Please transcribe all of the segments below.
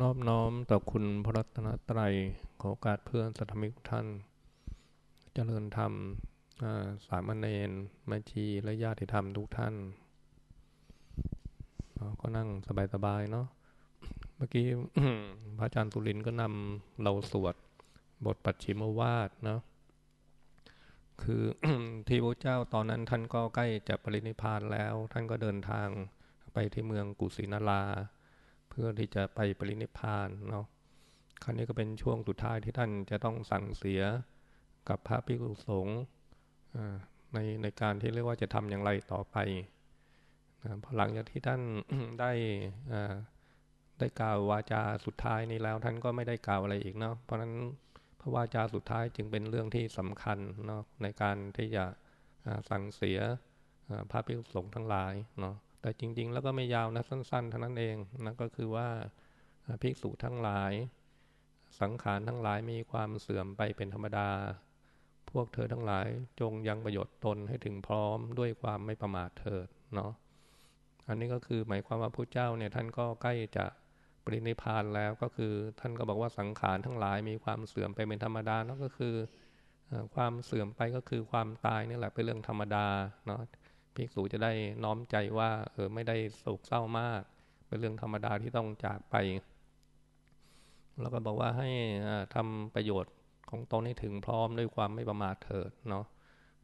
นอบน้อมต่อคุณพระรัตนตรัยขอโอกาสเพื่อนสัตมิกท่าน เจริญธรรมสามเณรแม่ชีและญาติธรรมทุกท่าน ก็นั่งสบายๆเนาะเมื่อกี้พระอาจารย์สุรินก็นำเราสวดบทปัจฉิมวาทเนาะคือที่พระเจ้าตอนนั้นท่านก็ใกล้จะปรินิพานแล้ว ท่านก็เดินทางไปที่เมืองกุสินารา เพื่อที่จะไปปรินิพานเนาะครั้นี้ก็เป็นช่วงสุดท้ายที่ท่านจะต้องสั่งเสียกับพระภิกษุสงฆ์ในในการที่เรียกว่าจะทำอย่างไรต่อไปนะพอหลังจากที่ท่านได้ได้กล่าววาจาสุดท้ายนี้แล้วท่านก็ไม่ได้กล่าวอะไรอีกเนาะเพราะฉะนั้นพระวาจาสุดท้ายจึงเป็นเรื่องที่สำคัญเนาะในการที่จะสั่งเสียพระภิกษุสงฆ์ทั้งหลายเนาะ แต่จริง ๆ แล้วก็ไม่ยาวนะสั้นๆเท่านั้นเองนั่นก็คือว่าภิกษุทั้งหลาย สังขารทั้งหลายมีความเสื่อมไปเป็นธรรมดา พวกเธอทั้งหลายจงยังประโยชน์ตนให้ถึงพร้อมด้วยความไม่ประมาทเถิดเนาะอันนี้ก็คือหมายความว่าพระเจ้าเนี่ยท่านก็ใกล้จะปรินิพานแล้วก็คือท่านก็บอกว่าสังขารทั้งหลายมีความเสื่อมไปเป็นธรรมดานั่นก็คือความเสื่อมไปก็คือความตายนี่แหละเป็นเรื่องธรรมดาเนาะ ภิกษุจะได้น้อมใจว่าเออไม่ได้โศกเศร้ามาก เป็นเรื่องธรรมดาที่ต้องจากไป แล้วก็บอกว่าให้ทำประโยชน์ของตนให้ถึงพร้อมด้วยความไม่ประมาทเถิดเนาะ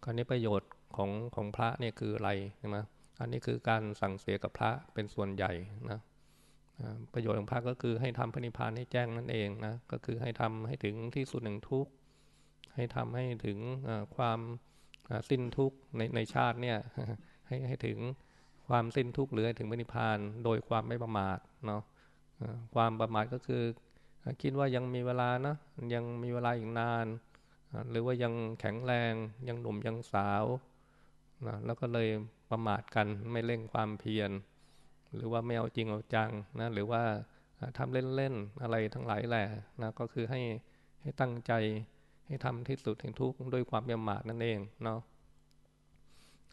คราวนี้ประโยชน์ของของพระเนี่ยคืออะไรใช่ไหมอันนี้คือการสั่งเสียกับพระเป็นส่วนใหญ่นะประโยชน์ของพระก็คือให้ทำพระนิพพานให้แจ้งนั่นเองนะก็คือให้ทำให้ถึงที่สุดหนึ่งทุกให้ทำให้ถึงความ สิ้นทุกข์ในในชาติเนี่ยให้ให้ถึงความสิ้นทุกข์หรือถึงนิพพานโดยความไม่ประมาทเนาะความประมาทก็คือ คิดว่ายังมีเวลานะยังมีเวลาอีกนาน หรือว่ายังแข็งแรงยังหนุ่มยังสาวนะแล้วก็เลยประมาทกันไม่เร่งความเพียร หรือว่าไม่เอาจริงเอาจังนะหรือว่าทำเล่นๆอะไรทั้งหลายแหละนะก็คือให้ให้ตั้งใจ ให้ทำที่สุดแห่งทุกข์ด้วยความยำหมาดนั่นเองเนาะ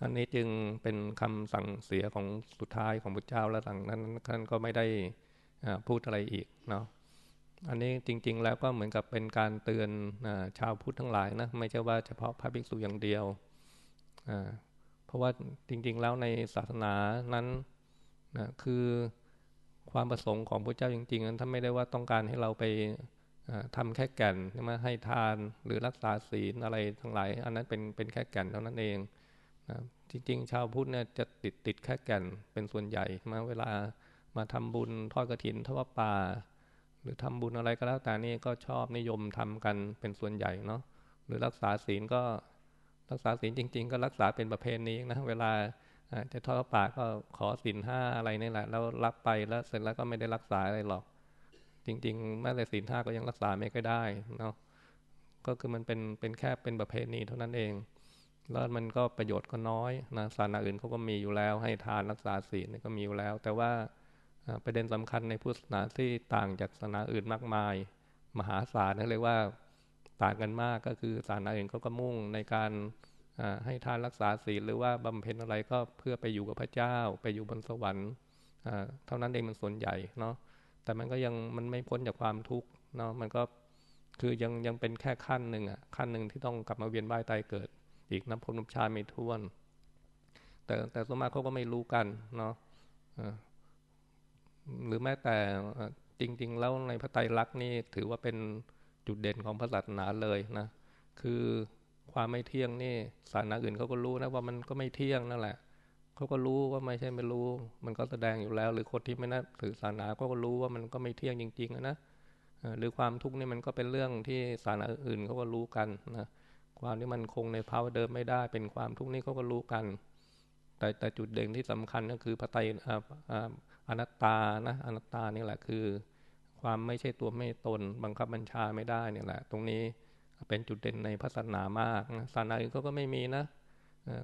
อันนี้จึงเป็นคำสั่งเสียของสุดท้ายของพระเจ้าและหลังนั้นท่านก็ไม่ได้พูดอะไรอีกเนาะอันนี้จริง ๆ แล้วก็เหมือนกับเป็นการเตือนชาวพุทธทั้งหลายนะไม่ใช่ว่าเฉพาะพระภิกษุอย่างเดียวเพราะว่าจริง ๆ แล้วในศาสนานั้นนะคือความประสงค์ของพระเจ้าจริงๆนั้นท่านไม่ได้ว่าต้องการให้เราไป ทำแค่แก่นใช่ไหมให้ทานหรือรักษาศีลอะไรทั้งหลาย อันนั้นเป็นเป็นแค่แก่นเท่านั้นเองนะจริงๆ ชาวพุทธเนี่ยจะติดติดแค่แก่นเป็นส่วนใหญ่มาเวลามาทำบุญทอดกระถินทอดป่า หรือทำบุญอะไรก็แล้วแต่นี่ก็ชอบนิยมทำกันเป็นส่วนใหญ่เนาะหรือรักษาศีลก็รักษาศีลจริง ๆ ก็รักษาเป็นประเพณีนะเวลาจะทอดป่าก็ขอศีลห้าอะไรนี่แหละแล้วรับไปแล้วเสร็จแล้วก็ไม่ได้รักษาอะไรหรอก จริง ๆ แม้แต่ศีลห้าก็ยังรักษาไม่ค่อยได้เนาะก็คือมันเป็นเป็นแค่เป็นประเพณีเท่านั้นเองแล้วมันก็ประโยชน์ก็น้อยนะศาสนาอื่นเขาก็มีอยู่แล้ว ให้ทานรักษาศีลก็มีอยู่แล้ว แต่ว่าประเด็นสำคัญในพุทธศาสนาที่ต่างจากศาสนาอื่นมากมาย มหาศาลนั่นเรียกว่าต่างกันมากก็คือศาสนาอื่นเขาก็มุ่งในการให้ทานรักษาศีลหรือว่าบำเพ็ญอะไรก็เพื่อไปอยู่กับพระเจ้า ไปอยู่บนสวรรค์เท่านั้นเองมันส่วนใหญ่เนาะ แต่มันก็ยังมันไม่พ้นจากความทุกข์เนาะมันก็คือยังยังเป็นแค่ขั้นหนึ่งอะขั้นหนึ่งที่ต้องกลับมาเวียนว่ายตายเกิด อีกนับพบนับชาไม่ท้วน แต่แต่สมมาเขาก็ไม่รู้กันเนาะหรือแม้แต่จริง ๆ แล้วในพระไตรลักษณ์นี่ถือว่าเป็นจุดเด่นของพระศาสนาเลยนะคือความไม่เที่ยงนี่ศาสนาอื่นเขาก็รู้นะว่ามันก็ไม่เที่ยงนั่นแหละ เขาก็รู้ว่าไม่ใช่ไม่รู้ มันก็แสดงอยู่แล้ว หรือคนที่ไม่นับถือศาสนาก็รู้ว่ามันก็ไม่เที่ยงจริงๆนะหรือความทุกข์นี่มันก็เป็นเรื่องที่ศาสนาอื่นเขาก็รู้กันนะความที่มันคงในภาวะเดิมไม่ได้ เป็นความทุกข์นี่เขาก็รู้กัน แต่แต่จุดเด่นที่สำคัญก็คือพระไตรอนัตตานะอนัตตานี่แหละคือ ความไม่ใช่ตัวไม่ตน บังคับบัญชาไม่ได้เนี่ยแหละ ตรงนี้เป็นจุดเด่นในพระศาสนามากศาสนาอื่นเขาก็ไม่มีนะ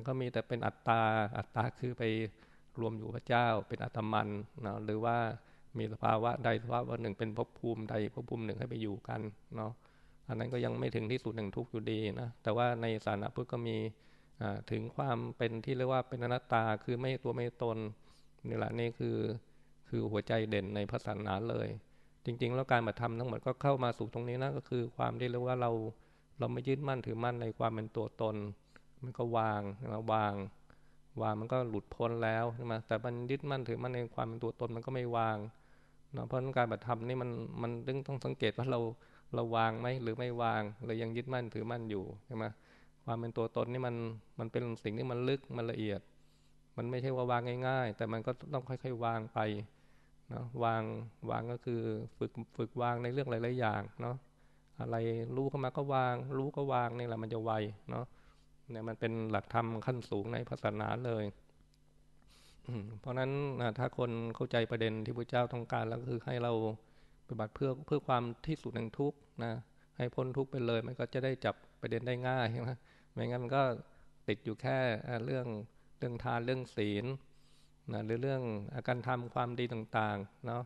ก็มีแต่เป็นอัตตา อัตตาคือไปรวมอยู่พระเจ้า เป็นอัตมันนะหรือว่ามีสภาวะใดสภาวะหนึ่งเป็นภพภูมิใดภพภูมิหนึ่งให้ไปอยู่กันเนาะอันนั้นก็ยังไม่ถึงที่สุดหนึ่งทุกอยู่ดีนะแต่ว่าในศาสนาพุทธก็มีถึงความเป็นที่เรียกว่าเป็นอนัตตาคือไม่ตัวไม่ตนนี่แหละนี่คือคือหัวใจเด่นในพระศาสนาเลย จริง ๆ แล้วการมาทำทั้งหมดก็เข้ามาสู่ตรงนี้นะก็คือความที่เรียกว่าเราเราไม่ยึดมั่นถือมั่นในความเป็นตัวตน มันก็วางนะวางวางมันก็หลุดพ้นแล้วใช่ไหมแต่มันยึดมั่นถือมั่นในความเป็นตัวตนมันก็ไม่วางเนาะเพราะการปฏิธรรมนี่มันมันต้องต้องสังเกตว่าเราเราวางไหมหรือไม่วางเรายังยึดมั่นถือมั่นอยู่ใช่ไหมความเป็นตัวตนนี่มันมันเป็นสิ่งที่มันลึกมันละเอียด มันไม่ใช่ว่าวางง่าย ๆ แต่มันก็ต้องค่อย ๆ วางไปเนาะวางวางก็คือฝึกฝึกวางในเรื่องหลายๆอย่างเนาะอะไรรู้เข้ามาก็วาง รู้ก็วางนี่แหละมันจะไวเนาะ เนี่ยมันเป็นหลักธรรมขั้นสูงในศาสนาเลยเพราะนั้นถ้าคนเข้าใจประเด็นที่พระเจ้าต้องการแล้วก็คือให้เราปฏิบัติเพื่อเพื่อความที่สุดแห่งทุกข์นะให้พ้นทุกข์ไปเลย มันก็จะได้จับประเด็นได้ง่ายใช่ไหมไม่งั้นมันก็ติดอยู่แค่เรื่องเรื่องทานเรื่องศีลนะหรือเรื่องอาการทำความดีต่างๆเนาะ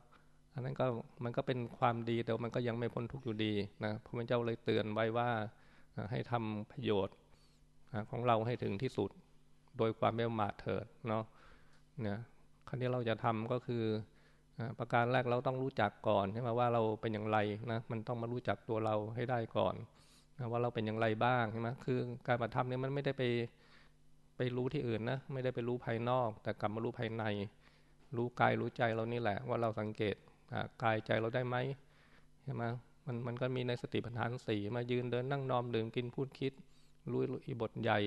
อันนั้นก็มันก็เป็นความดีแต่มันก็ยังไม่พ้นทุกข์อยู่ดีนะพระพุทธเจ้าเลยเตือนไว้ว่าให้ทำประโยชน์ ของเราให้ถึงที่สุดโดยความไม่ประมาทเถิดเนาะเนี่ยขั้นที่เราจะทำก็คือประการแรกเราต้องรู้จักก่อนใช่ไหมว่าเราเป็นอย่างไรนะมันต้องมารู้จักตัวเราให้ได้ก่อนนะว่าเราเป็นอย่างไรบ้างใช่ไหมคือการปฏิธรรมเนี่ยมันไม่ได้ไปไปรู้ที่อื่นนะไม่ได้ไปรู้ภายนอก แต่กลับมารู้ภายใน รู้กายรู้ใจเรานี่แหละ ว่าเราสังเกตกายใจเราได้ไหมใช่ไหมมันมันก็มีในสติปัฏฐานสี่มายืนเดินนั่งนอนดื่มกินพูดคิด รู้อีบทใหญ่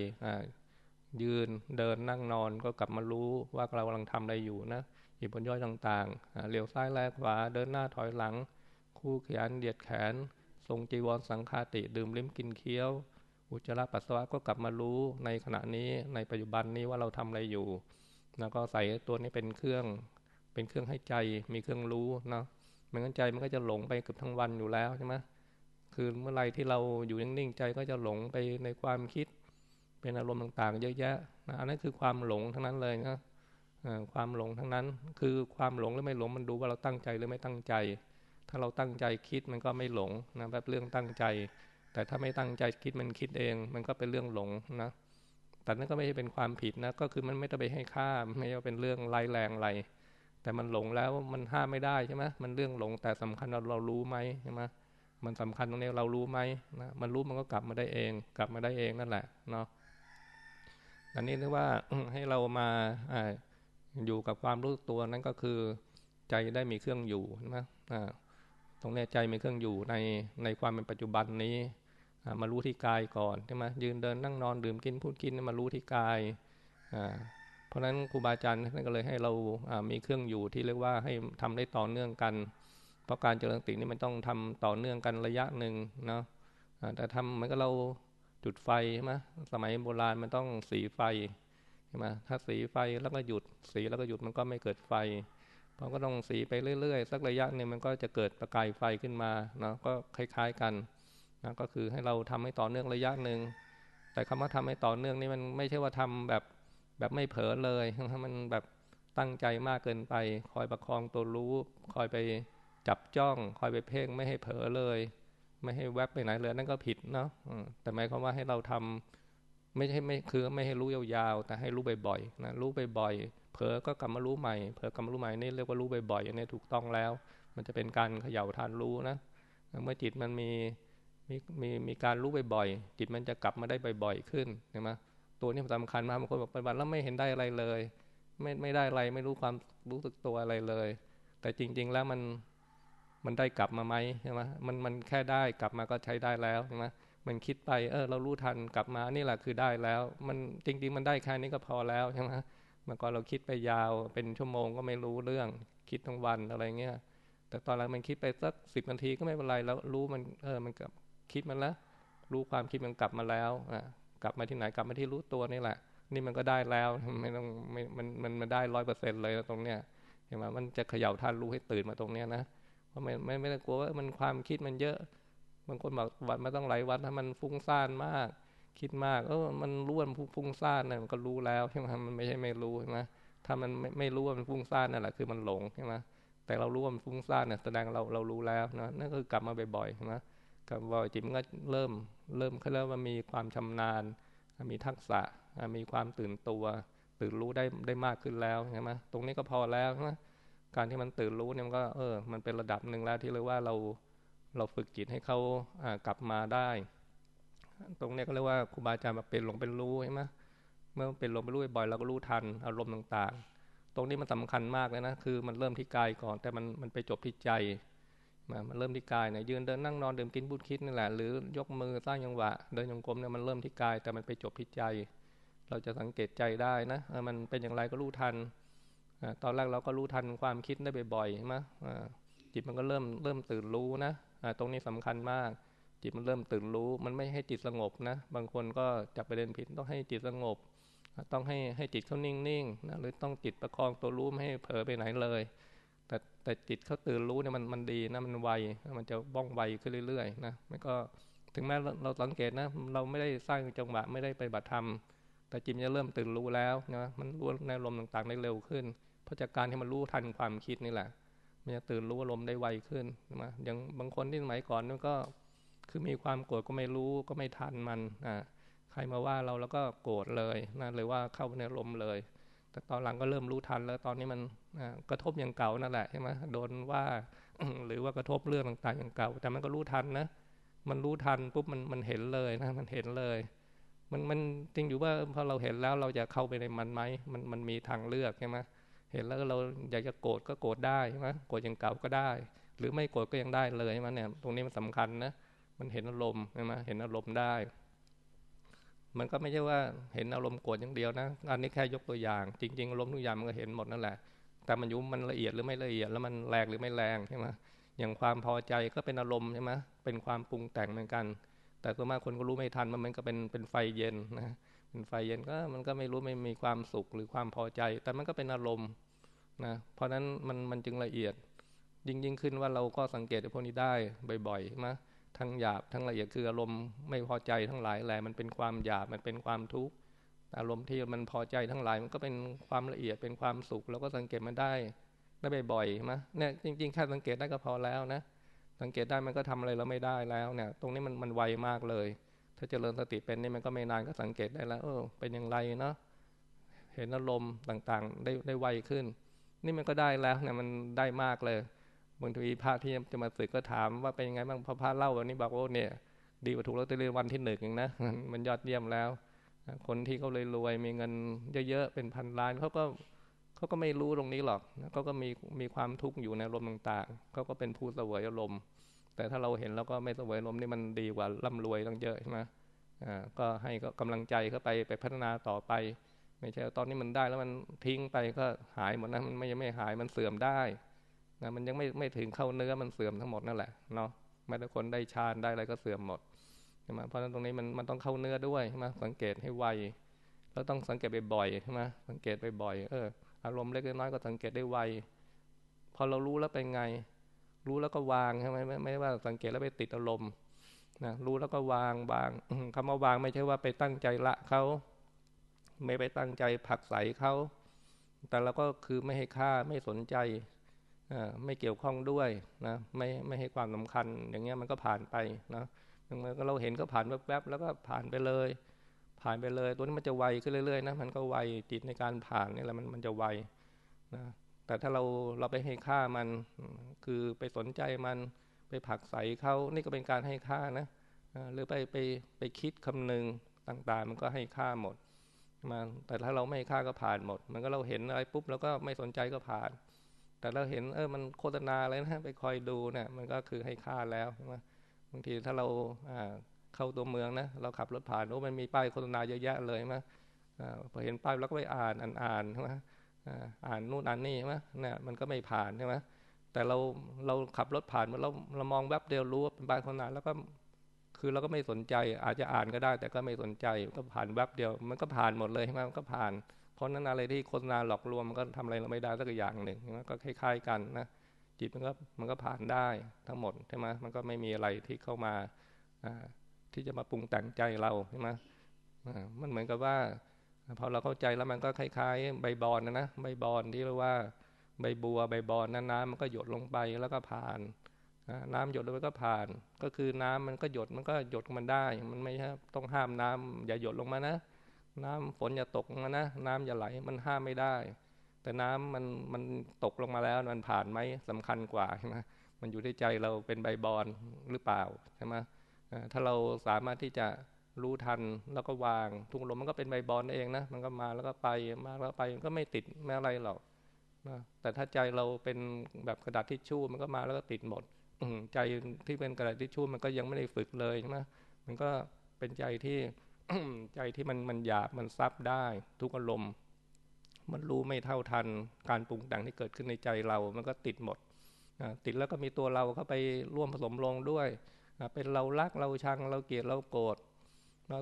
ยืนเดินนั่งนอนก็กลับมารู้ว่าเรากำลังทำอะไรอยู่นะอีบทย่อยต่างๆเลี้ยวซ้ายแลกขวาเดินหน้าถอยหลัง คู่ขยันเดียดแขน ทรงจีวรสังฆาติดื่มลิ้มกินเคี้ยว อุจจาระปัสสาวะก็กลับมารู้ในขณะนี้ในปัจจุบันนี้ว่าเราทำอะไรอยู่แล้วก็ใส่ตัวนี้เป็นเครื่องเป็นเครื่องให้ใจมีเครื่องรู้นะมันงั้นใจมันก็จะหลงไปเกือบทั้งวันอยู่แล้วใช่ไหม คือเมื่อไรที่เราอยู่นิ่งๆใจก็จะหลงไปในความคิด เป็นอารมณ์ต่างๆ เยอะแยะนะอันนั้นคือความหลงทั้งนั้นเลยนะความหลงทั้งนั้น คือความหลงหรือไม่หลงมันดูว่าเราตั้งใจหรือไม่ตั้งใจ ถ้าเราตั้งใจคิดมันก็ไม่หลงนะแบบเรื่องตั้งใจ แต่ถ้าไม่ตั้งใจคิดมันคิดเอง มันก็เป็นเรื่องหลงนะแต่นั่นก็ไม่ใช่เป็นความผิดนะ ก็คือมันไม่ต้องไปให้ค่าไม่ใช่เป็นเรื่องร้ายแรงอะไร แต่มันหลงแล้วมันห้ามไม่ได้ใช่ไหมมันเรื่องหลงแต่สำคัญเราเรารู้ไหมใช่ไหม มันสำคัญตรงนี้เรารู้ไหมนะมันรู้มันก็กลับมาได้เอง กลับมาได้เองนั่นแหละเนาะอันนี้เรียกว่าให้เรามาอยู่กับความรู้ตัวนั้นก็คือ ใจได้มีเครื่องอยู่นะตรงนี้ใจมีเครื่องอยู่ในในความเป็นปัจจุบันนี้มารู้ที่กายก่อนใช่ไหมยืนเดินนั่งนอนดื่มกินพูดกินมารู้ที่กายเพราะฉะนั้นครูบาอาจารย์ท่านก็เลยให้เรามีเครื่องอยู่ที่เรียกว่าให้ทำได้ต่อเนื่องกัน เพราะการเจริญสตินี่มันต้องทำต่อเนื่องกันระยะหนึ่งเนาะแต่ทำมือนกับเราจุดไฟใช่ไหมสมัยโบราณมันต้องสีไฟใช่ไหมถ้าสีไฟแล้วก็หยุดสีแล้วก็หยุดมันก็ไม่เกิดไฟเพราะก็ต้องสีไปเรื่อยๆ สักระยะหนึ่งมันก็จะเกิดประกายไฟขึ้นมาเนาะก็คล้าย ๆกันนะก็คือให้เราทำให้ต่อเนื่องระยะหนึ่งแต่คำว่าทำให้ต่อเนื่องนี่มันไม่ใช่ว่าทำแบบแบบไม่เผลอเลยมันแบบตั้งใจมากเกินไป คอยประคองตัวรู้ คอยไป จับจ้องคอยไปเพ่งไม่ให้เผลอเลย ไม่ให้แวบไปไหนเลยนั่นก็ผิดเนาะแต่หมายความว่าให้เราทำไม่ใช่ไม่คือไม่ให้รู้ยาวๆแต่ให้รู้บ่อยๆนะรู้บ่อยๆเผลอก็กลับมารู้ใหม่เผลอกลับมารู้ใหม่นี่เรียกว่ารู้บ่อยๆอันนี้ถูกต้องแล้ว มันจะเป็นการเขย่าทานรู้นะเมื่อจิตมันมีมีมีมีการรู้บ่อยๆจิตมันจะกลับมาได้บ่อยๆขึ้นเห็นไหมตัวนี้สำคัญมากบางคนบอกปฏิบัติแล้วไม่เห็นได้อะไรเลย ไม่ไม่ได้อะไรไม่รู้ความรู้สึกตัวอะไรเลย แต่จริง ๆ แล้วมัน มันได้กลับมาไหมใช่ไหมมันมันแค่ได้กลับมาก็ใช้ได้แล้วใช่ไหมมันคิดไปเออเรารู้ทันกลับมานี่แหละคือได้แล้ว มันจริง ๆ มันได้แค่นี้ก็พอแล้วใช่ไหมเมื่อก่อนเราคิดไปยาวเป็นชั่วโมงก็ไม่รู้เรื่อง คิดทั้งวันอะไรเงี้ยแต่ตอนหลังมันคิดไปสักสิบนาทีก็ไม่เป็นไรแล้วรู้มันเออมันกับคิดมันแล้วรู้ความคิดมันกลับมาแล้วอะกลับมาที่ไหนกลับมาที่รู้ตัวนี่แหละ นี่มันก็ได้แล้วไม่ต้องไม่มันมันมันได้ร้อยเปอร์เซ็นต์เลยตรงเนี้ยเห็นไหมมันจะเขย่าท่านรู้ให้ตื่นมาตรงเนี้ยนะ ราะไม่ไม่ไม่ต้องกลัวว่ามันความคิดมันเยอะบางคนบอกวันมาต้องหลายวันถ้ามันฟุ้งซ่านมาก คิดมากเออมันรู้ว่ามันฟุ้งซ่านเนะมันก็รู้แล้วใช่ไหมมันไม่ใช่ไม่รู้ใช่ไหมถ้ามันไม่ไม่รู้ว่ามันฟุ้งซ่านนั่นแหละคือมันหลงใช่ไหมแต่เรารู้ว่ามันฟุ้งซ่านเนี่ยแสดงเราเรารู้แล้วนะนั่นคือกลับมาบ่อยๆใช่ไหมกับบ่อยจิตมันก็เริ่มเริ่มเขาเริ่มว่ามีความชำนาญ มีทักษะมีความตื่นตัว ตื่นรู้ได้ได้มากขึ้นแล้วใช่ไหมตรงนี้ก็พอแล้วใช่ไหม การที่มันตื่นรู้เนี่ยมันก็เออ มันเป็นระดับหนึ่งแล้วที่เรียกว่าเราเราฝึกจิตให้เขาอ่ากลับมาได้ ตรงนี้ก็เรียกว่าครูบาอาจารย์มาเป็นหลงเป็นรู้ใช่ไหมเมื่อเป็นหลงเป็นรู้บ่อยเราก็รู้ทันอารมณ์ต่าง ๆ ตรงนี้มันสำคัญมากเลยนะคือมันเริ่มที่กายก่อน แต่มันมันไปจบที่ใจมามันเริ่มที่กายเนี่ยยืนเดินนั่งนอนดื่มกินพูดคิดนี่แหละหรือยกมือสร้างยังหวะเดินยงกลมเนี่ยมันเริ่มที่กาย แต่มันไปจบที่ใจ เราจะสังเกตใจได้นะมันเป็นอย่างไรก็รู้ทัน ตอนแรกเราก็รู้ทันความคิดได้บ่อยๆใช่ไหมจิตมันก็เริ่มเริ่มตื่นรู้นะตรงนี้สำคัญมาก จิตมันเริ่มตื่นรู้ มันไม่ให้จิตสงบนะ บางคนก็จับประเด็นผิดต้องให้จิตสงบ ต้องให้ให้จิตเขานิ่งๆนะหรือต้องจิตประคองตัวรู้ไม่ให้เผลอไปไหนเลย แต่แต่จิตเขาตื่นรู้เนี่ยมันมันดีนะมันไวมันจะบ้องไวขึ้นเรื่อยๆนะมันก็ถึงแม้เราสังเกตนะ เราไม่ได้สร้างจังหวะไม่ได้ไปบัตรธรรม แต่จิตจะเริ่มตื่นรู้แล้วนะมันรู้ในลมต่างๆได้เร็วขึ้น เพราะจากการที่มันรู้ทันความคิดนี่แหละ มันจะตื่นรู้อารมณ์ได้ไวขึ้นนะอย่างบางคนที่สมัยก่อนนั่นก็คือมีความโกรธก็ไม่รู้ก็ไม่ทันมันอ่าใครมาว่าเราแล้วก็โกรธเลยนะเลยว่าเข้าในอารมณ์เลย แต่ตอนหลังก็เริ่มรู้ทันแล้วตอนนี้มันกระทบอย่างเก่านั่นแหละใช่ไหมโดนว่าหรือว่ากระทบเรื่องต่างๆอย่างเก่า แต่มันก็รู้ทันนะมันรู้ทันปุ๊บมันมันเห็นเลยนะมันเห็นเลยมันมันจริงอยู่ว่าพอเราเห็นแล้วเราจะเข้าไปในมันไหมมันมันมีทางเลือกใช่ไหม เห็นแล้วเราอยากจะโกรธก็โกรธได้ใช่ไหมโกรธอย่างเก่าก็ได้ หรือไม่โกรธก็ยังได้เลยใช่ไหมเนี่ยตรงนี้มันสำคัญนะมันเห็นอารมณ์ใช่ไหมเห็นอารมณ์ได้ มันก็ไม่ใช่ว่าเห็นอารมณ์โกรธอย่างเดียวนะอันนี้แค่ยกตัวอย่าง จริงๆอารมณ์ทุกอย่างมันก็เห็นหมดนั่นแหละ แต่มันยุ่มันละเอียดหรือไม่ละเอียดแล้วมันแรงหรือไม่แรงใช่ไหมอย่างความพอใจก็เป็นอารมณ์ใช่ไหมเป็นความปรุงแต่งเหมือนกัน แต่ส่วนมากคนก็รู้ไม่ทันมันมันก็เป็นเป็นไฟเย็นนะ เป็นไฟเย็นก็มันก็ไม่รู้ไม่มีความสุขหรือความพอใจ แต่มันก็เป็นอารมณ์นะเพราะนั้นมันมันจึงละเอียด ยิ่งยิ่งขึ้นว่าเราก็สังเกตพวกนี้ได้บ่อยๆมาทั้งหยาบทั้งละเอียดคืออารมณ์ไม่พอใจทั้งหลายแหละมันเป็นความหยาบมันเป็นความทุกข์อารมณ์ที่มันพอใจทั้งหลายมันก็เป็นความละเอียดเป็นความสุขเราก็สังเกตมันได้ได้บ่อยๆมาเนี่ยจริงๆแค่สังเกตได้ก็พอแล้วนะสังเกตได้มันก็ทำอะไรเราไม่ได้แล้วเนี่ย ตรงนี้มันมันไวมากเลย ถ้าเจริญสติเป็นนี่มันก็ไม่นานก็สังเกตได้แล้ว เออ เป็นอย่างไรเนาะเห็นอารมณ์ต่างๆ ได้ได้ไวขึ้น นี่มันก็ได้แล้วเนี่ยมันได้มากเลยบางทีพระที่จะมาสึกก็ถามว่าเป็นยังไงบ้างพอพระเล่าแบบนี้บอกว่าเนี่ย ดีกว่าถูกลอตเตอรี่วันที่หนึ่งนะมันยอดเยี่ยมแล้ว คนที่เขาเลยรวยมีเงินเยอะๆเป็นพันล้านเขาก็เขาก็ไม่รู้ตรงนี้หรอกเขาก็มีมีความทุกข์อยู่ในอารมณ์ต่างๆเขาก็เป็นผู้เสวยอารมณ์ แต่ถ้าเราเห็นแล้วก็ไม่เสวยอารมณ์นี่มันดีกว่าร่ำรวยตั้งเยอะใช่ไหมอ่าก็ให้ก็กำลังใจเข้าไปไปพัฒนาต่อไป ไม่ใช่ตอนนี้มันได้แล้วมันทิ้งไปก็หายหมดนะมันไม่ยังไม่หายมันเสื่อมได้นะมันยังไม่ไม่ถึงเข้าเนื้อมันเสื่อมทั้งหมดนั่นแหละเนาะแม้แต่คนได้ฌานได้อะไรก็เสื่อมหมดใช่ไหมเพราะฉะนั้นตรงนี้มันมันต้องเข้าเนื้อด้วยใช่ไหมสังเกตให้ไวแล้วต้องสังเกตบ่อยๆใช่ไหมสังเกตบ่อยๆเอออารมณ์เล็กน้อยก็สังเกตได้ไวพอเรารู้แล้วเป็นไง รู้แล้วก็วางใช่ไหมไม่ไม่ว่าสังเกตแล้วไปติดอารมณ์นะรู้แล้วก็วางวางคำว่าวางไม่ใช่ว่าไปตั้งใจละเขาไม่ไปตั้งใจผักใสเขาแต่เราก็คือไม่ให้ค่าไม่สนใจไม่เกี่ยวข้องด้วยนะไม่ไม่ให้ความสำคัญ อย่างเงี้ยมันก็ผ่านไปนะเมื่อเราเห็นก็ผ่านแวบๆแล้วก็ผ่านไปเลย ผ่านไปเลย ตัวนี้มันจะไวขึ้นเรื่อยๆนะมันก็ไวจิตในการผ่านนี่แหละมันมันจะไวนะ แต่ถ้าเราเราไปให้ค่ามัน คือไปสนใจมันไปผักใสเขานี่ก็เป็นการให้ค่านะหรือไปไปไปคิดคำนึงต่างๆ มันก็ให้ค่าหมดมาแต่ถ้าเราไม่ค่าก็ผ่านหมด มันก็เราเห็นอะไรปุ๊บเราก็ไม่สนใจก็ผ่าน แต่เราเห็นเออมันโฆษณาอะไรนะไปคอยดูเนะี่ยมันก็คือให้ค่าแล้วใช่ไหมบางทีถ้าเราเข้าตัวเมืองนะเราขับรถผ่านโอ้มันมีป้ายโฆษณาเยอะแยะเลยไหมพอเห็นป้ายเราก็ไปอ่านอ่านอ่านใช่ไหม อ่านนู่นอ่านนี่ใช่ไหมเนี่ยมันก็ไม่ผ่านใช่ไหมแต่เราเราขับรถผ่านเราเรามองแวบเดียวรู้ว่าเป็นป้ายโฆษณาแล้วก็คือเราก็ไม่สนใจอาจจะอ่านก็ได้ แต่ก็ไม่สนใจก็ผ่านแวบเดียว มันก็ผ่านหมดเลยใช่ไหมมันก็ผ่าน เพราะนั้นอะไรที่โฆษณาหลอกลวงมันก็ทำอะไรเราไม่ได้สักอย่างหนึ่งก็คล้ายๆกันนะจิตมันก็มันก็ผ่านได้ทั้งหมดใช่ไหมมันก็ไม่มีอะไรที่เข้ามาที่จะมาปรุงแต่งใจเราใช่ไหมมันเหมือนกับว่า พอเราเข้าใจแล้วมันก็คล้ายๆ ใบบอนนะนะใบบอนที่เรียกว่าใบบัวใบบอนนั้นน้ำมันก็หยดลงไปแล้วก็ผ่านน้ำหยดลงไปก็ผ่าน ก็คือน้ำมันก็หยดมันก็หยดมันได้ มันไม่ใช่ต้องห้ามน้ำอย่าหยดลงมานะ น้ำฝนอย่าตกมานะ น้ำอย่าไหลมันห้ามไม่ได้ แต่น้ำมันมันตกลงมาแล้วมันผ่านไหมสำคัญกว่าใช่ไหมมันอยู่ที่ใจเราเป็นใบบอลหรือเปล่าใช่ไหมถ้าเราสามารถที่จะ รู้ทันแล้วก็วาง ทุกลมมันก็เป็นใบบอลเองนะมันก็มาแล้วก็ไปมาแล้วไปมันก็ไม่ติดไม่อะไรหรอกนะแต่ถ้าใจเราเป็นแบบกระดาษทิชชู่มันก็มาแล้วก็ติดหมดใจที่เป็นกระดาษทิชชู่มันก็ยังไม่ได้ฝึกเลยใช่ไหมมันก็เป็นใจที่ใจที่มันมันหยาบมันซับได้ ทุกอารมณ์มันรู้ไม่เท่าทันการปรุงแต่งที่เกิดขึ้นในใจเรา มันก็ติดหมดติดแล้วก็มีตัวเราเข้าไปร่วมผสมลงด้วยเป็นเรารักเราชังเราเกลียดเราโกรธ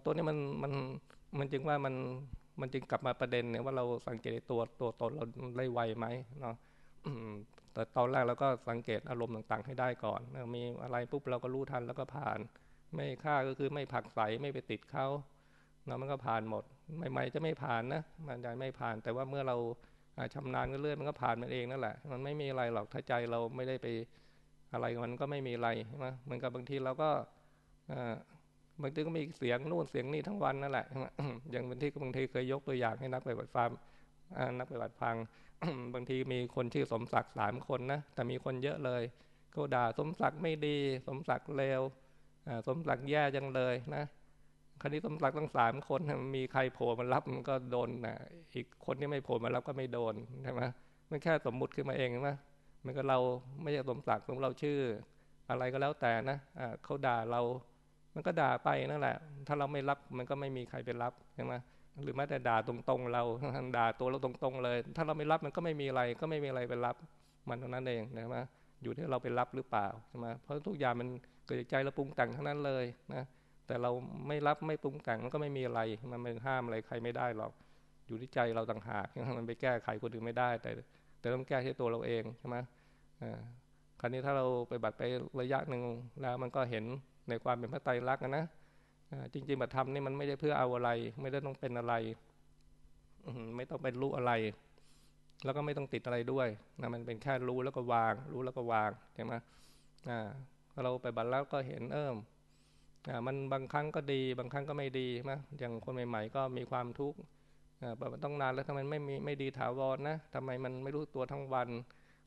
ตัวนี้มันมันมันจึงว่ามันมันจึงกลับมาประเด็นเนี่ยว่าเราสังเกตตัวตัวตนเราได้ไวไหมเนาะแต่ตอนแรกเราก็สังเกตอารมณ์ต่างๆ ให้ได้ก่อนมีอะไรปุ๊บเราก็รู้ทันแล้วก็ผ่าน ไม่ฆ่าก็คือไม่ผักใสไม่ไปติดเขาเนาะมันก็ผ่านหมดใหม่ ๆ จะไม่ผ่านนะมันจะไม่ผ่าน แต่ว่าเมื่อเราชำนาญก็เรื่อยมันก็ผ่านมันเองนั่นแหละ มันไม่มีอะไรหรอกถ้าใจเราไม่ได้ไปอะไรมันก็ไม่มีอะไรใช่ไหมมันกับบางทีเราก็ บางทีก็มีเสียงนู่นเสียงนี่ทั้งวันนั่นแหละ อย่างบางทีก็บางทีเคยยกตัวอย่างให้นักปฏิบัติฟาร์มนักปฏิบัติฟัง บางทีมีคนชื่อสมศักดิ์สามคนนะ แต่มีคนเยอะเลยก็ด่าสมศักดิ์ไม่ดี สมศักดิ์เลวสมศักดิ์แย่จังเลยนะคราวนี้สมศักดิ์ตั้งสามคนมีใครโผล่มารับมันก็โดนนะอีกคนที่ไม่โผล่มารับก็ไม่โดนใช่ไหมมันแค่สมมุติขึ้นมาเองใช่ไหมมันก็เราไม่ใช่สมศักดิ์ของเราชื่อ อะไรก็แล้วแต่นะะเขาด่าเรา มันก็ด่าไปนั่นแหละ ถ้าเราไม่รับมันก็ไม่มีใครไปรับใช่ไหมหรือแม้แต่ด่าตรงๆ เราด่าตัวเราตรงๆเลย ถ้าเราไม่รับมันก็ไม่มีอะไร ก็ไม่มีอะไรไปรับ มันตรงนั้นเองนะมอยู่ที่เราไปรับหรือเปล่าใช่ไหมเพราะทุกอย่างมันเกิดจากใจเราปรุงแต่งทั้งนั้นเลยนะ แต่เราไม่รับไม่ปรุงแต่งมันก็ไม่มีอะไร มันไม่ห้ามอะไรใครไม่ได้หรอก อยู่ที่ใจเราต่างหากมันไปแก้ไขคนอื่นไม่ได้ แต่ แต่ต้องแก้ที่ตัวเราเองใช่ไหมอ่าคราวนี้ถ้าเราไปบัตรไประยะหนึ่งแล้วมันก็เห็น ในความเป็นพระไตรลักษณ์นะจริงๆบัตรธรรมนี่มันไม่ได้เพื่อเอาอะไร ไม่ได้ต้องเป็นอะไรไม่ต้องเป็นรู้อะไร แล้วก็ไม่ต้องติดอะไรด้วยนะมันเป็นแค่รู้แล้วก็วาง รู้แล้วก็วางใช่ไหมอ่าเราไปบัตรแล้วก็เห็นเอิ่มอ่ามันบางครั้งก็ดี บางครั้งก็ไม่ดีนะอย่างคนใหม่ ๆ ก็มีความทุกข์อ่าต้องนานแล้วทำไมไม่มีไม่ดีถาวรนะทำไมมันไม่รู้ตัวทั้งวัน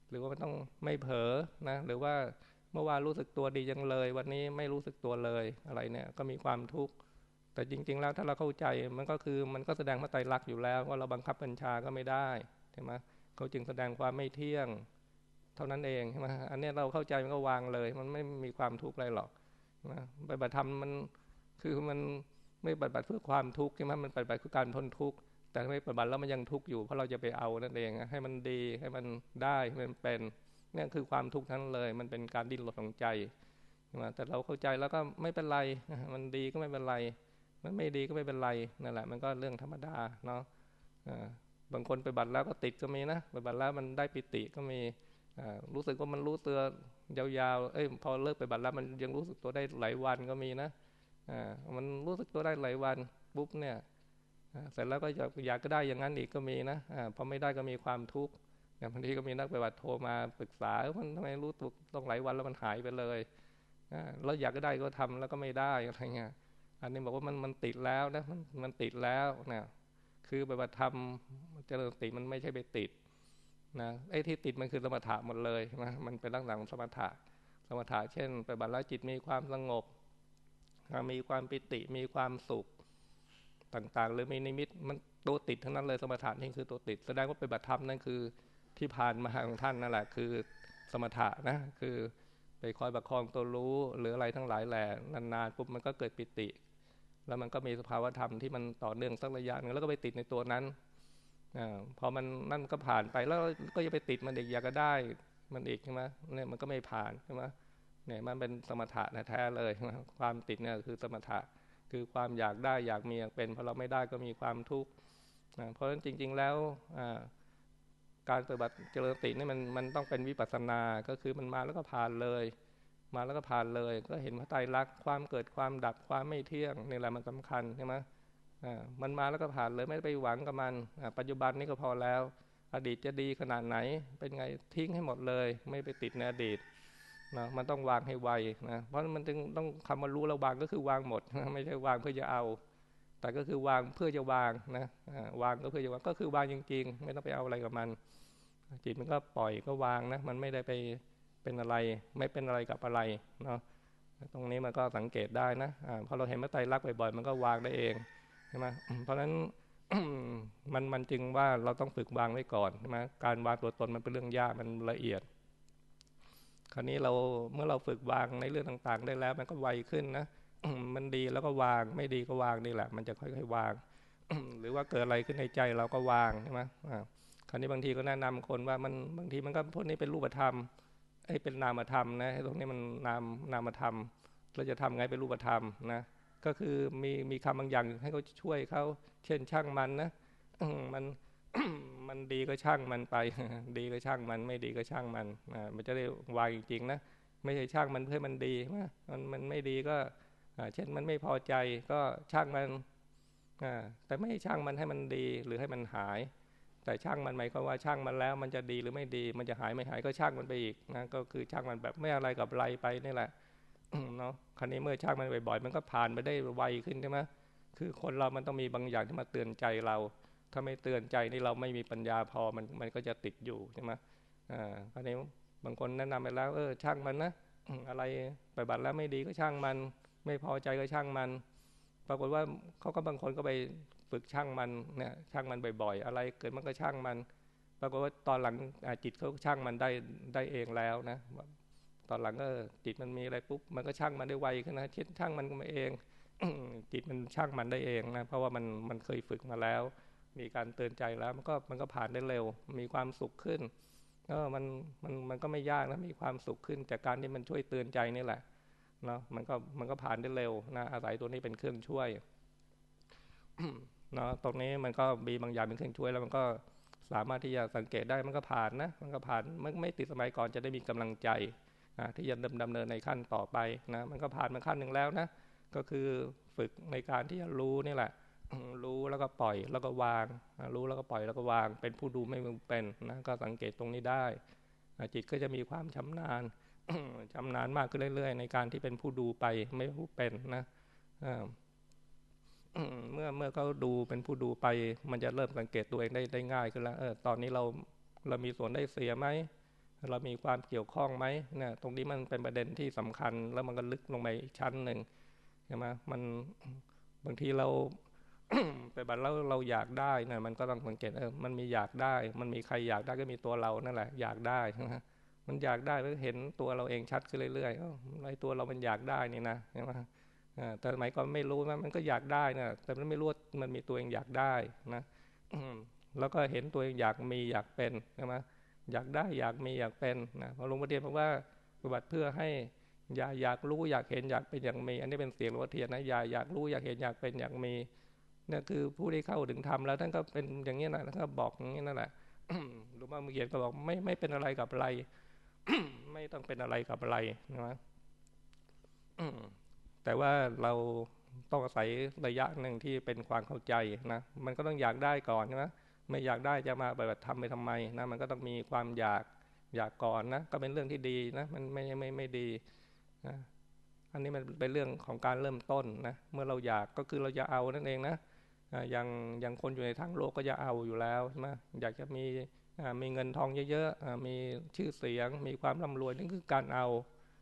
หรือว่ามันต้องไม่เผลอนะ หรือว่า เมื่อวานรู้สึกตัวดีจังเลย วันนี้ไม่รู้สึกตัวเลยอะไรเนี่ยก็มีความทุกข์แต่จริง ๆ แล้วถ้าเราเข้าใจมันก็คือมันก็แสดงมาไตรลักษณ์อยู่แล้ว ว่าเราบังคับบัญชาก็ไม่ได้ใช่ไหมเขาจึงแสดงความไม่เที่ยง เท่านั้นเองใช่ไหมอันนี้เราเข้าใจมันก็วางเลย มันไม่มีความทุกข์อะไรหรอกนะปฏิบัติธรรมมันคือมันไม่ปฏิบัติเพื่อความทุกข์ใช่ไหมมันปฏิบัติเพื่อการทนทุกข์แต่ไม่ปฏิบัติแล้วมันยังทุกข์อยู่เพราะเราจะไปเอานั่นเองให้มันดีให้มันได้ให้มันเป็น นี่คือความทุกข์ทั้งเลย มันเป็นการดิ้นรนของใจแต่เราเข้าใจแล้วก็ไม่เป็นไรมันดีก็ไม่เป็นไร มันไม่ดีก็ไม่เป็นไรนั่นแหละ มันก็เรื่องธรรมดาเนาะบางคนไปบัตรแล้วก็ติดก็มีนะไปบัตรแล้วมันได้ปิติก็มีรู้สึกว่ามันรู้ตัวยาวๆเอ้ยพอเลิกไปบัตรแล้วมันยังรู้สึกตัวได้หลายวันก็มีนะมันรู้สึกตัวได้หลายวันปุ๊บเนี่ยเสร็จแล้วก็อยากก็ได้อย่างนั้นอีกก็มีนะพอไม่ได้ก็มีความทุกข์ บางทีก็มีนักปฏิบัติโทรมาปรึกษามันทำไมรู้ตัวต้องหลายวันแล้วมันหายไปเลยแล้วอยากก็ได้ก็ทำแล้วก็ไม่ได้อะไรเงี้ย อันนี้บอกว่ามันมันติดแล้วนะมันมันติดแล้วนะคือปฏิบัติธรรมเจริญสติมันไม่ใช่ไปติดนะไอ้ที่ติดมันคือสมถะหมดเลยนะมันเป็นลักษณะของสมถะ สมถะเช่นปฏิบัติแล้วจิตมีความสงบมีความปิติมีความสุขต่างๆ หรือมีนิมิตมันตัวติดทั้งนั้นเลยสมถะนี่คือตัวติด แสดงว่าปฏิบัติธรรมนั่นคือ ที่ผ่านมาของท่านนั่นแหละคือสมถะนะคือไปคอยประคองตัวรู้หรืออะไรทั้งหลายแหล่นานๆปุ๊บมันก็เกิดปิติ แล้วมันก็มีสภาวธรรมที่มันต่อเนื่องสักระยะนึงแล้วก็ไปติดในตัวนั้นอพอมันนั่นก็ผ่านไปแล้วก็จะไปติดมันอีกอยากก็ได้มันอีกใช่ไหมเนี่ยมันก็ไม่ผ่านใช่ไหมเนี่ยมันเป็นสมถะนะแท้เลยความติดเนี่ยคือสมถะคือความอยากได้อยากมีอยากเป็นพอเราไม่ได้ก็มีความทุกข์เพราะฉะนั้นจริง ๆ แล้ว การปฏิบัติเจริญสตินี่มันมันต้องเป็นวิปัสสนา ก็คือมันมาแล้วก็ผ่านเลย มาแล้วก็ผ่านเลย ก็เห็นพระไตรลักษณ์ความเกิดความดับความไม่เที่ยงนี่แหละมันสำคัญใช่ไหมอ่ามันมาแล้วก็ผ่านเลยไม่ไปหวังกับมันปัจจุบันนี้ก็พอแล้ว อดีตจะดีขนาดไหน เป็นไงทิ้งให้หมดเลย ไม่ไปติดในอดีตนะมันต้องวางให้ไวนะเพราะมันจึงต้องคำว่ารู้แล้ววางก็คือวางหมด ไม่ใช่วางเพื่อจะเอา แต่ก็คือวางเพื่อจะวางนะวางก็เพื่อจะวางก็คือวางจริงๆ ไม่ต้องไปเอาอะไรกับมัน จิตมันก็ปล่อยก็วางนะมันไม่ได้ไปเป็นอะไร ไม่เป็นอะไรกับอะไรเนาะตรงนี้มันก็สังเกตได้นะพอเราเห็นมาไตรลักษณ์บ่อยๆมันก็วางได้เองใช่ไหมเพราะฉะนั้นมันมันจึงว่าเราต้องฝึกวางไว้ก่อนใช่ไหมการวางตัวตนมันเป็นเรื่องยากมันละเอียด คราวนี้เราเมื่อเราฝึกวางในเรื่องต่างๆ ได้แล้ว มันก็ไวขึ้นนะ มันดีแล้วก็วาง ไม่ดีก็วางนี่แหละ มันจะค่อยๆวาง หรือว่าเกิดอะไรขึ้นในใจเราก็วางใช่ไหมคราวนี้บางทีก็แนะนำคนว่ามันบางทีมันก็พวกนี้เป็นรูปธรรมไอ้เป็นนามธรรมนะตรงนี้มันนามนามธรรม เราจะทำไงเป็นรูปธรรมนะก็คือมีมีคำบางอย่างให้เขาช่วยเขาเช่นช่างมันนะมันมันดีก็ช่างมันไป ดีก็ช่างมัน ไม่ดีก็ช่างมันมันจะได้วางจริงๆนะไม่ใช่ช่างมันเพื่อมันดีมันมันไม่ดีก็ เช่นมันไม่พอใจก็ช่างมันแต่ไม่ช่างมันให้มันดีหรือให้มันหาย แต่ช่างมันหมายความว่าช่างมันแล้ว มันจะดีหรือไม่ดี มันจะหายไม่หายก็ช่างมันไปอีกนะก็คือช่างมันแบบไม่อะไรกับไรไปนี่แหละเนาะคราวนี้เมื่อช่างมันบ่อยๆ มันก็ผ่านไปได้ไวขึ้นใช่ไหมคือคนเรามันต้องมีบางอย่างที่มาเตือนใจเรา ถ้าไม่เตือนใจนี่เราไม่มีปัญญาพอมันมันก็จะติดอยู่ใช่ไหมอ่าคราวนี้บางคนแนะนำไปแล้ว เออช่างมันนะอะไรไปบัตรแล้วไม่ดีก็ช่างมัน ไม่พอใจก็ช่างมัน ปรากฏว่าเขาก็บางคนก็ไปฝึกช่างมันเนี่ยช่างมันบ่อยๆ อะไรเกิดมันก็ช่างมัน ปรากฏว่าตอนหลังจิตเขาช่างมันได้ได้เองแล้วนะตอนหลังก็จิตมันมีอะไรปุ๊บมันก็ช่างมันได้ไวขึ้นนะเช่นช่างมันมาเองจิตมันช่างมันได้เองนะเพราะว่ามันมันเคยฝึกมาแล้ว มีการเตือนใจแล้วมันก็มันก็ผ่านได้เร็ว มีความสุขขึ้นก็มันมันมันก็ไม่ยากนะมีความสุขขึ้นจากการที่มันช่วยเตือนใจนี่แหละ เนาะมันก็มันก็ผ่านได้เร็วนะอาศัยตัวนี้เป็นเครื่องช่วยเนาะตรงนี้มันก็มีบางอย่างเป็นเครื่องช่วยแล้วมันก็สามารถที่จะสังเกตได้มันก็ผ่านนะ มันก็ผ่านไม่ไม่ติดสมัยก่อนจะได้มีกำลังใจนะที่จะดำเนินในขั้นต่อไปนะมันก็ผ่านมาขั้นหนึ่งแล้วนะก็คือฝึกในการที่จะรู้นี่แหละ รู้แล้วก็ปล่อยแล้วก็วาง รู้แล้วก็ปล่อยแล้วก็วาง เป็นผู้ดูไม่เป็นนะก็สังเกตตรงนี้ได้จิตก็จะมีความชำนาญ ชำนาญมากขึ้นเรื่อยๆ ในการที่เป็นผู้ดูไปไม่ผู้เป็นนะเมื่อเมื่อเขาดูเป็นผู้ดูไป มันจะเริ่มสังเกตตัวเองได้ได้ง่ายขึ้นแล้วเออตอนนี้เราเรามีส่วนได้เสียไหมเรามีความเกี่ยวข้องไหมเนี่ยตรงนี้มันเป็นประเด็นที่สำคัญ แล้วมันก็ลึกลงไปอีกชั้นหนึ่งใช่ไหมมันบางทีเราไปบัตรแล้วเราอยากได้นะมันก็ต้องสังเกตเออมันมีอยากได้ มันมีใครอยากได้ก็มีตัวเรานั่นแหละ อยากได้นะ มันอยากได้แล้วเห็นตัวเราเองชัดขึ้นเรื่อยๆไอ้ตัวเรามันอยากได้นี่นะใช่ไหมแต่สมัยก่อนไม่รู้นะมันก็อยากได้นะแต่มันไม่รู้มันมีตัวเองอยากได้นะแล้วก็เห็นตัวเองอยากมีอยากเป็นใช่ไหมอยากได้อยากมีอยากเป็นนะพอหลวงพ่อเทียนบอกว่าปฏิบัติเพื่อให้อยากอยากรู้อยากเห็นอยากเป็นอย่างมี อันนี้เป็นเสียงหลวงพ่อเทียนนะอยากอยากรู้อยากเห็นอยากเป็นอยากมีนี่คือผู้ที่เข้าถึงธรรมแล้วท่านก็เป็นอย่างนี้นะท่านก็บอกอย่างนี้นั่นแหละหลวงพ่อเมื่อกี้ก็บอกไม่ไม่เป็นอะไรกับอะไร ไม่ต้องเป็นอะไรกับอะไรนะแต่ว่าเราต้องอาศัยระยะหนึ่งที่เป็นความเข้าใจนะ มันก็ต้องอยากได้ก่อนใช่ไมไม่อยากได้จะมาปฏิบัติธรรมไปทำไมนะ มันก็ต้องมีความอยากอยากก่อนนะ ก็เป็นเรื่องที่ดีนะ มันไม่ไม่ไม่ดีนะ อันนี้มันเป็นเรื่องของการเริ่มต้นนะ เมื่อเราอยากก็คือเราจะเอานั่นเองนะอย่างอย่างคนอยู่ในทางโลกก็จะเอาอยู่แล้วใช่ไหมอยากจะมี มีเงินทองเยอะๆมีชื่อเสียง มีความร่ำรวยนี่คือการเอา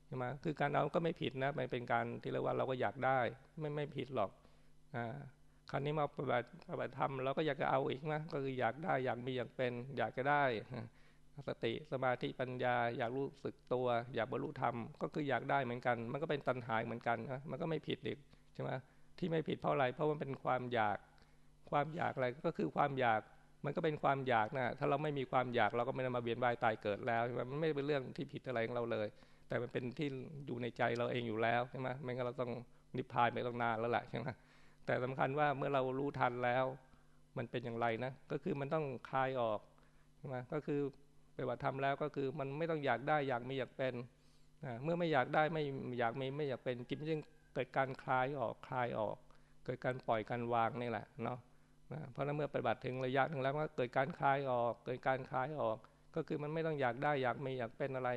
ใช่ไหมคือการเอาก็ไม่ผิดนะมันเป็นการที่เรียกว่าเราก็อยากได้ไม่ไม่ผิดหรอกอ่าครั้นี้มาปฏิบัติปฏิบัติธรรมเราก็อยากจะเอาอีกนะก็คืออยากได้อยากมีอยากเป็น อยากจะได้สติสมาธิปัญญา อยากรู้สึกตัว อยากบรรลุธรรมก็คืออยากได้เหมือนกัน มันก็เป็นตัณหาเหมือนกันนะมันก็ไม่ผิดอีกใช่ไหมที่ไม่ผิดเพราะอะไรเพราะมันเป็นความอยากความอยากอะไรก็คือความอยาก มันก็เป็นความอยากนะถ้าเราไม่มีความอยากเราก็ไม่ได้มาเวียนว่ายตายเกิดแล้วใช่ไหมมันไม่เป็นเรื่องที่ผิดอะไรของเราเลย แต่มันเป็นที่อยู่ในใจเราเองอยู่แล้วใช่ไหมไม่งั้นเราต้องนิพพานไปต้องนานแล้วแหละใช่ไหมแต่สำคัญว่าเมื่อเรารู้ทันแล้ว มันเป็นอย่างไรนะก็คือมันต้องคลายออกใช่ไหมก็คือไปว่าทำแล้วก็คือมันไม่ต้องอยากได้อยากมีอยากเป็นเมื่อไม่อยากได้ไม่อยากมีไม่อยากเป็นจิตจึงเกิดการคลายออกคลายออก เกิดการปล่อยการวางนี่แหละเนาะ เพราะนั้นเมื่อปฏิบัติถึงระยะหนึ่งแล้วก็เกิดการคลายออก เกิดการคลายออก ก็คือมันไม่ต้องอยากได้อยากมีอยากเป็นอะไร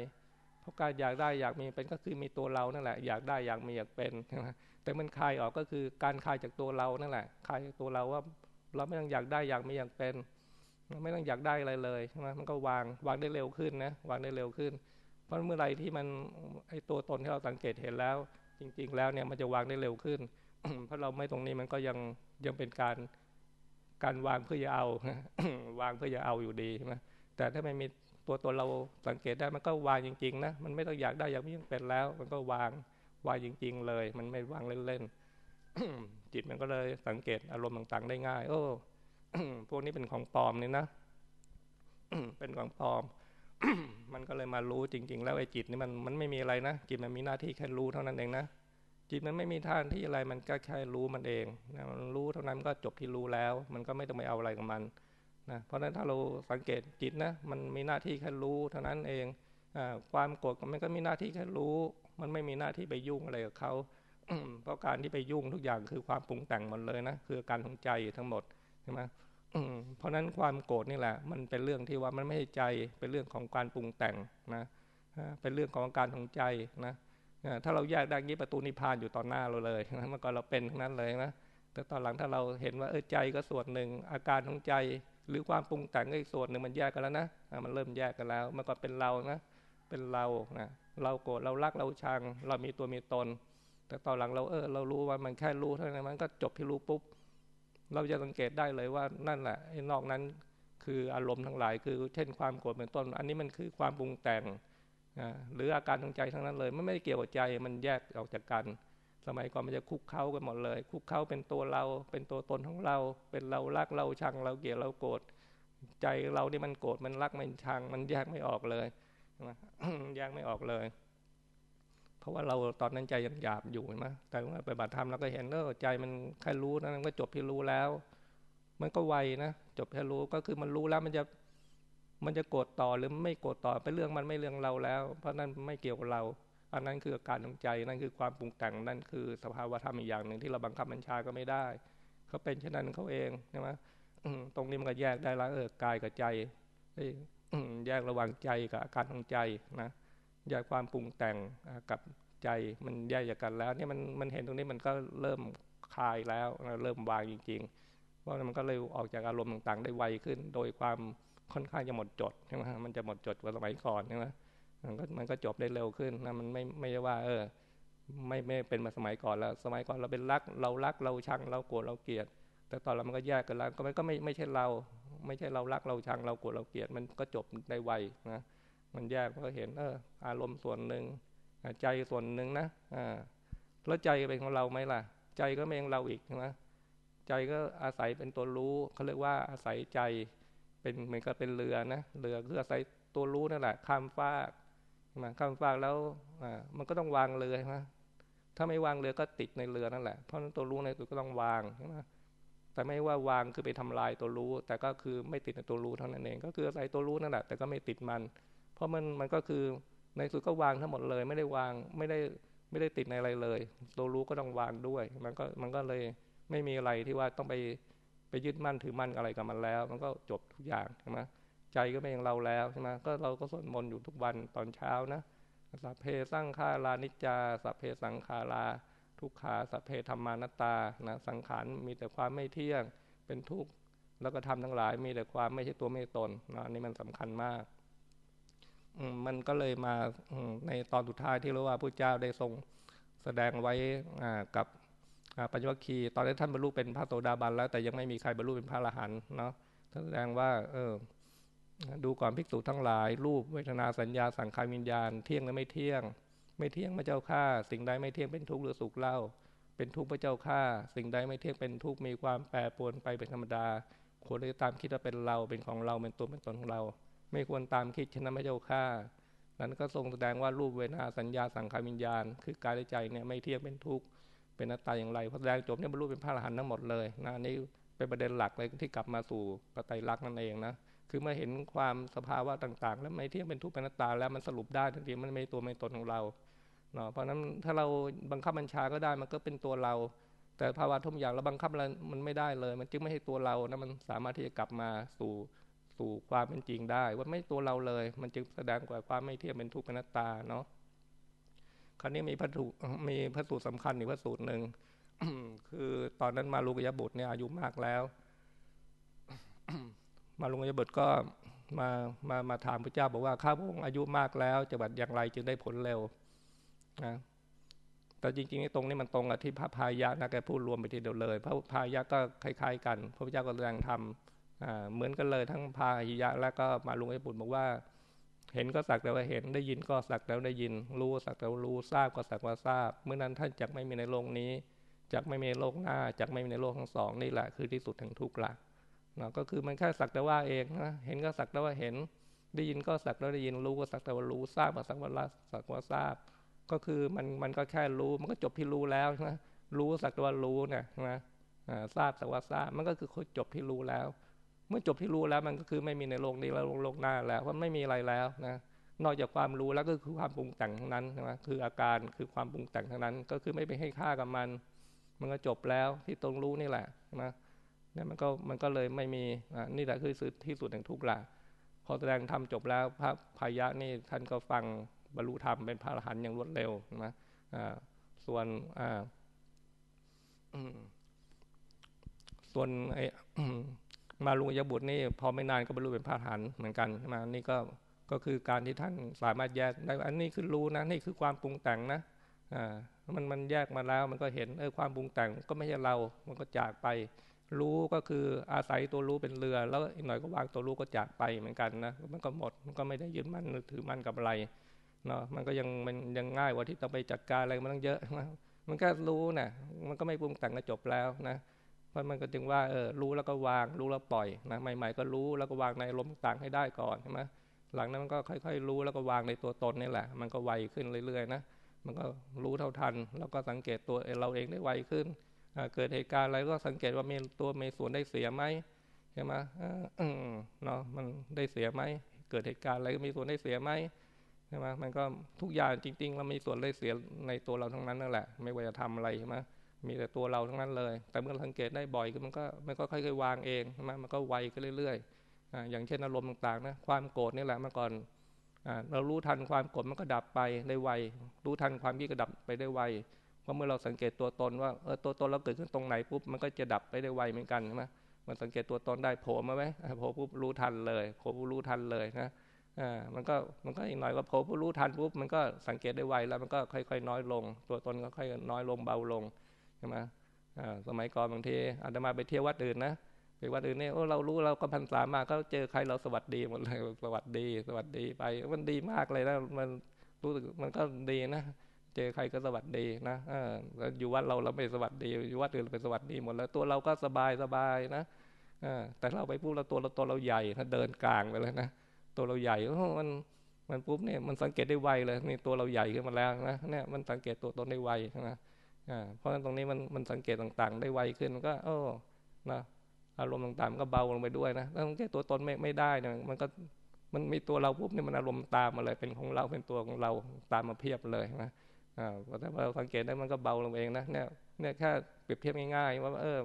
เพราะการอยากได้อยากมีเป็นก็คือมีตัวเรานั่นแหละ อยากได้อยากมีอยากเป็นใช่ไหมแต่มันคลายออกก็คือการคลายจากตัวเรานั่นแหละคลายจากตัวเราว่าเราไม่ต้องอยากได้อยากมีอยากเป็นไม่ต้องอยากได้อะไรเลยใช่ไหมมันก็วางวางได้เร็วขึ้นนะวางได้เร็วขึ้น เพราะเมื่อไรที่มันไอตัวตนที่เราสังเกตเห็นแล้ว จริง ๆ แล้วเนี่ยมันจะวางได้เร็วขึ้น เพราะเราไม่ตรงนี้มันก็ยังยังเป็นการ การวางเพื่อจะเอา วางเพื่อจะเอาอยู่ดีใช่ไหมแต่ถ้าไม่มีตัวตนเราสังเกตได้มันก็วางจริงๆนะมันไม่ต้องอยากได้อยากมีอยากเป็นแล้ว มันก็วางวางจริง ๆ เลย มันไม่วางเล่นๆจิตมันก็เลยสังเกตอารมณ์ต่างๆ ได้ง่าย โอ้พวกนี้เป็นของปลอมนี่นะเป็นของปลอม มันก็เลยมารู้จริง ๆ แล้วไอ้จิตนี่มันมันไม่มีอะไรนะจิตมันมีหน้าที่แค่รู้เท่านั้นเองนะ จิตมันไม่มีท่านที่อะไรมันก็แค่รู้มันเองนะมันรู้เท่านั้นก็จบที่รู้แล้ว มันก็ไม่ต้องไปเอาอะไรกับมันนะเพราะฉะนั้นถ้าเราสังเกตจิตนะมันมีหน้าที่แค่รู้เท่านั้นเองอความโกรธมันก็มีหน้าที่แค่รู้ มันไม่มีหน้าที่ไปยุ่งอะไรกับเขาเพราะการที่ไปยุ่งทุกอย่างคือความปรุงแต่งหมดเลยนะคือการของใจทั้งหมดใช่ไหมเพราะนั้นความโกรธนี่แหละ มันเป็นเรื่องที่ว่ามันไม่ใช่ใจเป็นเรื่องของการปรุงแต่งนะเป็นเรื่องของการของใจนะ ถ้าเราแยกได้งี้ประตูนิพพานอยู่ตอนหน้าเราเลยนะเมื่อก่อนเราเป็นทั้งนั้นเลยนะแต่ตอนหลังถ้าเราเห็นว่าเออใจก็ส่วนหนึ่งอาการของใจ หรือความปรุงแต่งก็อีกส่วนหนึ่งมันแยกกันแล้วนะมันเริ่มแยกกันแล้วเมื่อก่อนเป็นเรานะเป็นเรานะเราโกรธเรารักเราชัง เรามีตัวมีตน แต่ตอนหลังเราเออ เรารู้ว่ามันแค่รู้เท่านั้นมันก็จบที่รู้ปุ๊บเราจะสังเกตได้เลยว่านั่นแหละไอ้นอกนั้นคืออารมณ์ทั้งหลาย คือเช่นความโกรธเป็นต้น อันนี้มันคือความปรุงแต่ง หรืออาการทางใจทั้งนั้นเลยมันไม่ได้เกี่ยวกับใจมันแยกออกจากกัน สมัยก่อนมันจะคุกเข้ากันหมดเลย คุกเข้าเป็นตัวเรา เป็นตัวตนของเรา เป็นเรารักเราชังเราเกลียดเราโกรธใจเรานี่มันโกรธมันรักมันชัง มันแยกไม่ออกเลยแยกไม่ออกเลย เพราะว่าเราตอนนั้นใจยังหยาบอยู่ใช่ไหมแต่ว่าไปบัติธรรมเราก็เห็นเออใจมันแค่รู้นั้นก็จบที่รู้แล้ว มันก็ไวนะจบแค่รู้ก็คือมันรู้แล้วมันจะ มันจะโกรธต่อหรือไม่โกรธต่อเป็นเรื่องมันไม่เรื่องเราแล้ว เพราะนั้นไม่เกี่ยวกับเรา อันนั้นคืออาการของใจนั่นคือความปรุงแต่งนั่นคือสภาวะธรรมอีกอย่างหนึ่งที่เราบังคับบัญชาก็ไม่ได้เขาเป็นเช่นนั้นเขาเองใช่ไหมตรงนี้มันก็แยกได้แล้วเออกายกับใจแยกระหว่างใจกับอาการของใจนะแยกความปรุงแต่งกับใจมันแยกจากกันแล้วเนี่ยมันมันเห็นตรงนี้มันก็เริ่มคลายแล้วเริ่มวางจริงๆ เพราะมันก็เลยออกจากอารมณ์ต่างๆ ได้ไวขึ้น โดยความ ค่อนข้างจะหมดจดใช่ไหมมันจะหมดจดกว่าสมัยก่อนใช่ไหมมันก็มันก็จบได้เร็วขึ้นนะมันไม่ไม่ใช่ว่า เออ ไม่ไม่เป็นมาสมัยก่อนแล้ว สมัยก่อนเราเป็นรัก เรารักเราชังเราโกรธเราเกลียด แต่ตอนเรามันก็แยกกันแล้วก็มันก็ไม่ไม่ใช่เรา ไม่ใช่เรารักเราชังเราโกรธเราเกลียด มันก็จบได้ไวนะมันแยกก็เห็น เออ อารมณ์ส่วนหนึ่งใจส่วนหนึ่งนะอ่าแล้วใจเป็นของเราไหมล่ะ ใจก็ไม่ของเราอีกใช่ไหมใจก็อาศัยเป็นตัวรู้เขาเรียกว่าอาศัยใจ เป็นเหมือนกับเป็นเรือนะเรือคืออาศัยตัวรู้นั่นแหละข้ามฟากมาข้ามฟากแล้วอ่ามันก็ต้องวางเรือใช่ไหมถ้าไม่วางเรือก็ติดในเรือนั่นแหละเพราะนั้นตัวรู้ในตัวก็ต้องวางใช่ไหมแต่ไม่ว่าวางคือไปทำลายตัวรู้ แต่ก็คือไม่ติดในตัวรู้เท่านั้นเอง ก็คืออาศัยตัวรู้นั่นแหละแต่ก็ไม่ติดมัน เพราะมันมันก็คือในสุดก็วางทั้งหมดเลย ไม่ได้วางไม่ได้ไม่ได้ติดในอะไรเลย ตัวรู้ก็ต้องวางด้วย มันก็มันก็เลยไม่มีอะไรที่ว่าต้องไป ไปยึดมั่นถือมั่นอะไรกับมันแล้ว มันก็จบทุกอย่างใช่ไหมใจก็เป็นอย่างเราแล้วใช่ไหมก็เราก็สวดมนต์อยู่ทุกวันตอนเช้านะสัพเพสังขารานิจจาสัพเพสังขารา ทุกขาสัพเพธรรมานตานะสังขารมีแต่ความไม่เที่ยงเป็นทุกข์แล้วก็ทำทั้งหลายมีแต่ความไม่ใช่ตัวไม่ตนนะนี่มันสำคัญมากมันก็เลยมาในตอนสุดท้ายที่รู้ว่าพระเจ้าได้ทรงแสดงไว้กับ ปัญญวัคคีย์ตอนนี้ท่านบรรลุเป็นพระโสดาบันแล้วแต่ยังไม่มีใครบรรลุเป็นพระอรหันต์เนาะแสดงว่าเออดูก่อนภิกษุทั้งหลาย รูปเวทนาสัญญาสังขารวิญญาณเที่ยงหรือไม่เที่ยง ไม่เที่ยงพระเจ้าข้าสิ่งใดไม่เที่ยงเป็นทุกข์หรือสุขเล่า เป็นทุกข์พระเจ้าข้าสิ่งใดไม่เที่ยงเป็นทุกข์มีความแปรปรวนไปเป็นธรรมดาควรจะตามคิดว่าเป็นเราเป็นของเราเป็นตัวเป็นตนของเรา ไม่ควรตามคิดเช่นนั้นพระเจ้าข้านั้นก็ทรงแสดงว่ารูปเวทนาสัญญาสังขารวิญญาณ คือกายและใจเนี่ยไม่เที่ยงเป็นทุกข์ เป็นนัตตาอย่างไรพระแสดงจบเนี่ยบรรลุเป็นพระอรหันต์ทั้งหมดเลยนะนี่เป็นประเด็นหลักเลยที่กลับมาสู่ปไตยลักษณ์นั่นเองนะคือเมื่อเห็นความสภาวะต่าง ๆ แล้วไม่เที่ยงเป็นทุกข์เป็นนัตตาแล้วมันสรุปได้ทันทีมันไม่ตัวไม่ตนของเราเนาะเพราะนั้นถ้าเราบังคับบัญชาก็ได้มันก็เป็นตัวเรา แต่ภาวะทุกอย่างเราบังคับมันไม่ได้เลย มันจึงไม่ใช่ตัวเรานะมันสามารถที่จะกลับมาสู่สู่ความเป็นจริงได้ ว่าไม่ตัวเราเลย มันจึงแสดงกว่าความไม่เที่ยงเป็นทุกข์เป็นนัตตาเนาะ คราวนี้มีพระสูตรมีพระสูตรสำคัญอีกพระสูตรหนึ่งคือตอนนั้นมาลุกยบุตรเนี่ยอายุมากแล้ว มาลุกยบุตรก็มามามาถามพระเจ้า บอกว่าข้าพระองค์อายุมากแล้วจะบัดอย่างไรจึงได้ผลเร็วนะแต่จริงๆตรงนี้มันตรงกับที่พระพายะนะแกพูดรวมไปทีเดียวเลย พระพายะก็คล้าย ๆ กัน พระพุทธเจ้าก็แสดงธรรมเหมือนกันเลยทั้งพาหิยะ และก็มาลุงไอ้บุตรบอกว่า เห็นก็สักแต่ว่าเห็นได้ยินก็สักแต่ว่าได้ยิน รู้สักแต่ว่ารู้ทราบก็สักว่าทราบ เมื่อนั้นท่านจักไม่มีในโลกนี้จักไม่มีโลกหน้าจักไม่มีในโลกทั้งสองนี่แหละคือที่สุดแห่งทุกข์ละนะก็คือมันแค่สักแต่ว่าเองนะเห็นก็สักแต่ว่าเห็น ได้ยินก็สักแต่ว่าได้ยินรู้ก็สักแต่ว่ารู้ทราบก็สักว่าสักว่าทราบ ก็คือมันมันก็แค่รู้มันก็จบที่รู้แล้วนะรู้สักแต่ว่ารู้เนี่ยนะทราบสักว่าทราบมันก็คือจบที่รู้แล้ว เมื่อจบที่รู้แล้วมันก็คือไม่มีในโลกนี้แล้วโลกหน้าแล้วเพราะไม่มีอะไรแล้วนะนอกจากความรู้แล้วก็คือความปรุงแต่งทั้งนั้นนะคืออาการคือความปรุงแต่งทั้งนั้น ก็คือไม่ไปให้ค่ากับมัน มันก็จบแล้วที่ตรงรู้นี่แหละนะเนี่ยมันก็มันก็เลยไม่มีนี่แหละคือที่สุดแห่งทุกข์ละพอแสดงธรรมจบแล้วพระพายะนี่ท่านก็ฟังบรรลุธรรมเป็นพระอรหันต์อย่างรวดเร็วนะส่วนส่วนไอ้ มาลุงยบุตรนี่พอไม่นานก็บรรลุเป็นพระอรหันต์เหมือนกันมานี่ก็ก็คือการที่ท่านสามารถแยกได้อันนี้คือรู้นะนี่คือความปรุงแต่งนะอ่ามันมันแยกมาแล้วมันก็เห็นเออความปรุงแต่งก็ไม่ใช่เรา มันก็จากไป รู้ก็คืออาศัยตัวรู้เป็นเรือ แล้วอีกหน่อยก็วางตัวรู้ก็จากไปเหมือนกันนะมันก็หมดมันก็ไม่ได้ยึดมั่นถือมั่นกับอะไรเนาะมันก็ยังมันยังง่ายกว่าที่ต้องไปจัดการอะไรมันต้องเยอะมันแค่รู้นะมันก็ไม่ปรุงแต่งก็จบแล้วนะ เพราะมันก็จึงว่าเออรู้แล้วก็วาง รู้แล้วปล่อยนะใหม่ ๆ ก็รู้แล้วก็วางในลมต่างให้ได้ก่อนใช่ไหมหลังนั้นมันก็ค่อย ๆ รู้แล้วก็วางในตัวตนนี่แหละ มันก็ไวขึ้นเรื่อยๆนะมันก็รู้เท่าทัน แล้วก็สังเกตตัวเราเองได้ไวขึ้น เกิดเหตุการณ์อะไรก็สังเกตว่ามีตัวมีส่วนได้เสียไหมใช่ไหมเนาะมันได้เสียไหมเกิดเหตุการณ์อะไรก็มีส่วนได้เสียไหมใช่ไหมมันก็ทุกอย่างจริงๆเรามีส่วนได้เสียในตัวเราทั้งนั้นนั่นแหละ ไม่ว่าจะทำอะไรใช่ไหม มีแต่ตัวเราทั้งนั้นเลย แต่เมื่อสังเกตได้บ่อยก็มันก็มันก็ค่อยๆวางเองใช่ไหมมันก็ไวขึ้นเรื่อยๆออย่างเช่นอารมณ์ต่างๆนะความโกรธนี่แหละเมื่อก่อนเรารู้ทันความโกรธมันก็ดับไปได้ไวรู้ทันความยี่ก็ดับไปได้ไวเพราะเมื่อเราสังเกตตัวตนว่าเออตัวตนเราเกิดขึ้นตรงไหนปุ๊บมันก็จะดับไปได้ไวเหมือนกันใช่ไหมมันสังเกตตัวตนได้โผล่มาไหมโผล่ปุ๊บรู้ทันเลยโผล่ปุ๊บรู้ทันเลยนะอ่ามันก็มันก็อีกหน่อยก็พอผู้รู้ทันปุ๊บมันก็สังเกตได้ไวแล้วมันก็ค่อยๆ น้อยลง ตัวตนก็ค่อยน้อยลงเบาลง ใช่ไหมสมัยก่อนบางทีอาจจะมาไปเที่ยววัดอื่นนะไปวัดอื่นเนี่ยโอ้เรารู้เราก็พันสามาก็เจอใครเราสวัสดีหมดเลยสวัสดี สวัสดีไปมันดีมากเลยนะมันรู้สึกมันก็ดีนะเจอใครก็สวัสดีนะออยู่วัดเราเราไม่สวัสดี อยู่วัดอื่นเราไปสวัสดีหมดแล้วตัวเราก็สบายสบายนะแต่เราไปพูดเราตัวเราตัวเราใหญ่ถ้าเดินกลางไปเลยนะตัวเราใหญ่มันมันปุ๊บเนี่ยมันสังเกตได้ไวเลยนี่ตัวเราใหญ่ขึ้นมาแล้วนะเนี่ยมันสังเกตตัวตนได้ไวนะอ่า เพราะฉะนั้นตรงนี้มันมันสังเกตต่างๆ ได้ไวขึ้นมันก็โอ้นะอารมณ์ต่างๆมันก็เบาลงไปด้วยนะถ้าสังเกตตัวตนไม่ไม่ได้เนี่ยมันก็มันมีตัวเราปุ๊บเนี่ยมันอารมณ์ตามมาเลยเป็นของเราเป็นตัวของเราตามมาเพียบเลยนะอ่าแต่พอเราสังเกตได้มันก็เบาลงเองนะเนี่ยเนี่ยแค่เปรียบเทียบง่ายๆว่าเออ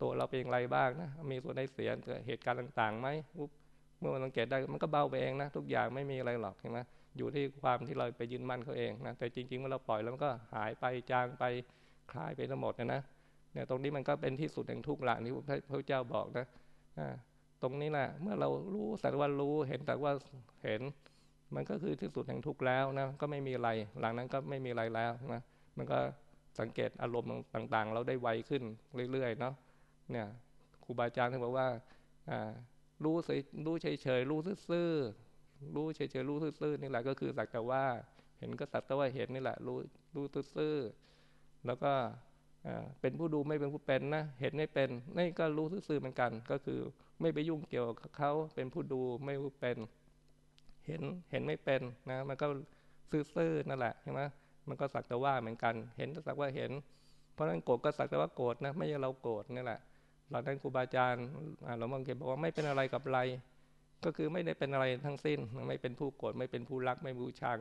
ตัวเราเป็นอย่างไรบ้างนะมีส่วนได้เสียเหตุการณ์ต่างๆไหมปุ๊บเมื่อมันสังเกตได้มันก็เบาไปเองนะทุกอย่างไม่มีอะไรหรอกใช่ไหมอยู่ที่ความที่เราไปยืนมั่นเขาเองนะแต่จริงๆเมื่อเราปล่อยแล้วมันก็หายไปจางไป คลายไปทั้งหมดนะนะเนี่ยตรงนี้มันก็เป็นที่สุดแห่งทุกข์ละนี่พระเจ้าบอกนะตรงนี้แหละเมื่อเรารู้สักว่ารู้เห็นแต่ว่าเห็น มันก็คือที่สุดแห่งทุกข์แล้วนะก็ไม่มีอะไร หลังนั้นก็ไม่มีอะไรแล้วนะมันก็สังเกตอารมณ์ต่างๆ เราได้ไวขึ้นเรื่อยๆเนาะเนี่ยครูบาอาจารย์ท่านบอกว่ารู้เฉยรู้เฉยเฉยรู้ซื่อรู้เฉยเฉยรู้ซื่อนี่แหละก็คือสักแต่ว่า เห็นก็สักแต่ว่าเห็นนี่แหละ รู้รู้ซื่อ แล้วก็เป็นผู้ดูไม่เป็นผู้เป็นนะ เห็นไม่เป็นนี่ก็รู้ซื่อเหมือนกัน ก็คือไม่ไปยุ่งเกี่ยวกับเขาเป็นผู้ดูไม่ผู้เป็น เห็นเห็นไม่เป็นนะ มันก็ซื่อๆนั่นแหละใช่ไหมมันก็สักแต่ว่าเหมือนกัน เห็นสักว่าเห็น เพราะนั้นโกรธก็สักแต่ว่าโกรธนะ ไม่ใช่เราโกรธนี่แหละหลังนั้นครูบาอาจารย์หลวงพ่อเก็บบอกว่าไม่เป็นอะไรกับอะไร ก็คือไม่ได้เป็นอะไรทั้งสิ้น ไม่เป็นผู้โกรธไม่เป็นผู้รักไม่บูชัง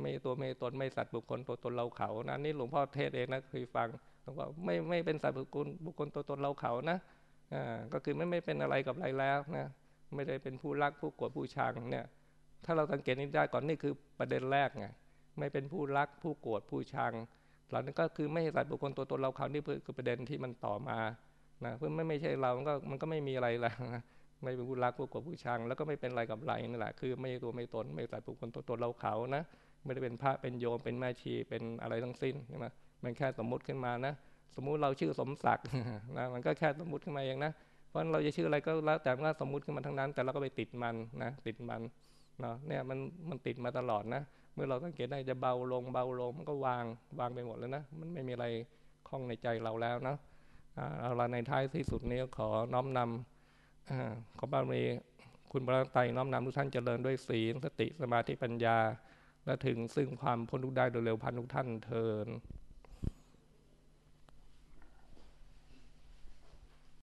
ไม่ตัวไม่ตนไม่สัตว์บุคคลตัวตนเราเขานะนี่หลวงพ่อเทศเองนะเคยฟังบอกว่าไม่ไม่เป็นสัตว์บุคคลบุคคลตัวตนเราเขานะอ่าก็คือไม่ไม่เป็นอะไรกับอะไรแล้วนะไม่ได้เป็นผู้รักผู้โกรธผู้ชังเนี่ยถ้าเราสังเกตนี้ได้ก่อนนี่คือประเด็นแรกไงไม่เป็นผู้รักผู้โกรธผู้ชังเหล่านั้นก็คือไม่ใช่สัตว์บุคคลตัวตนเราเขานี่คือประเด็นที่มันต่อมานะเพื่อไม่ไม่ใช่เรามันก็มันก็ไม่มีอะไรละไม่เป็นผู้รักผู้โกรธผู้ชัง แล้วก็ไม่เป็นอะไรกับอะไรนี่แหละคือไม่ตัวไม่ตนไม่สัตว์บุคคลตัวตนเราเขานะ ไม่ได้เป็นพระเป็นโยมเป็นแม่ชีเป็นอะไรทั้งสิ้นใช่ไหมมันแค่สมมุติขึ้นมานะ สมมุติเราชื่อสมศักดิ์นะมันก็แค่สมมุติขึ้นมาเองนะเพราะเราจะชื่ออะไรก็แล้วแต่ว่าสมมุติขึ้นมาทั้งนั้น แต่เราก็ไปติดมันนะติดมันเนาะเนี่ยมันมันติดมาตลอดนะ เมื่อเราสังเกตได้จะเบาลงเบาลงมันก็วางวางไปหมดแล้วนะมันไม่มีอะไรคล้องในใจเราแล้วนะเอาละในท้ายที่สุดนี้ขอน้อมนำขอบารมีคุณพระไตรน้อมนำทุกท่านเจริญด้วยศีลสติสมาธิปัญญา และถึงซึ่งความพ้นทุกข์ได้โดยเร็วพันทุกท่านเทิน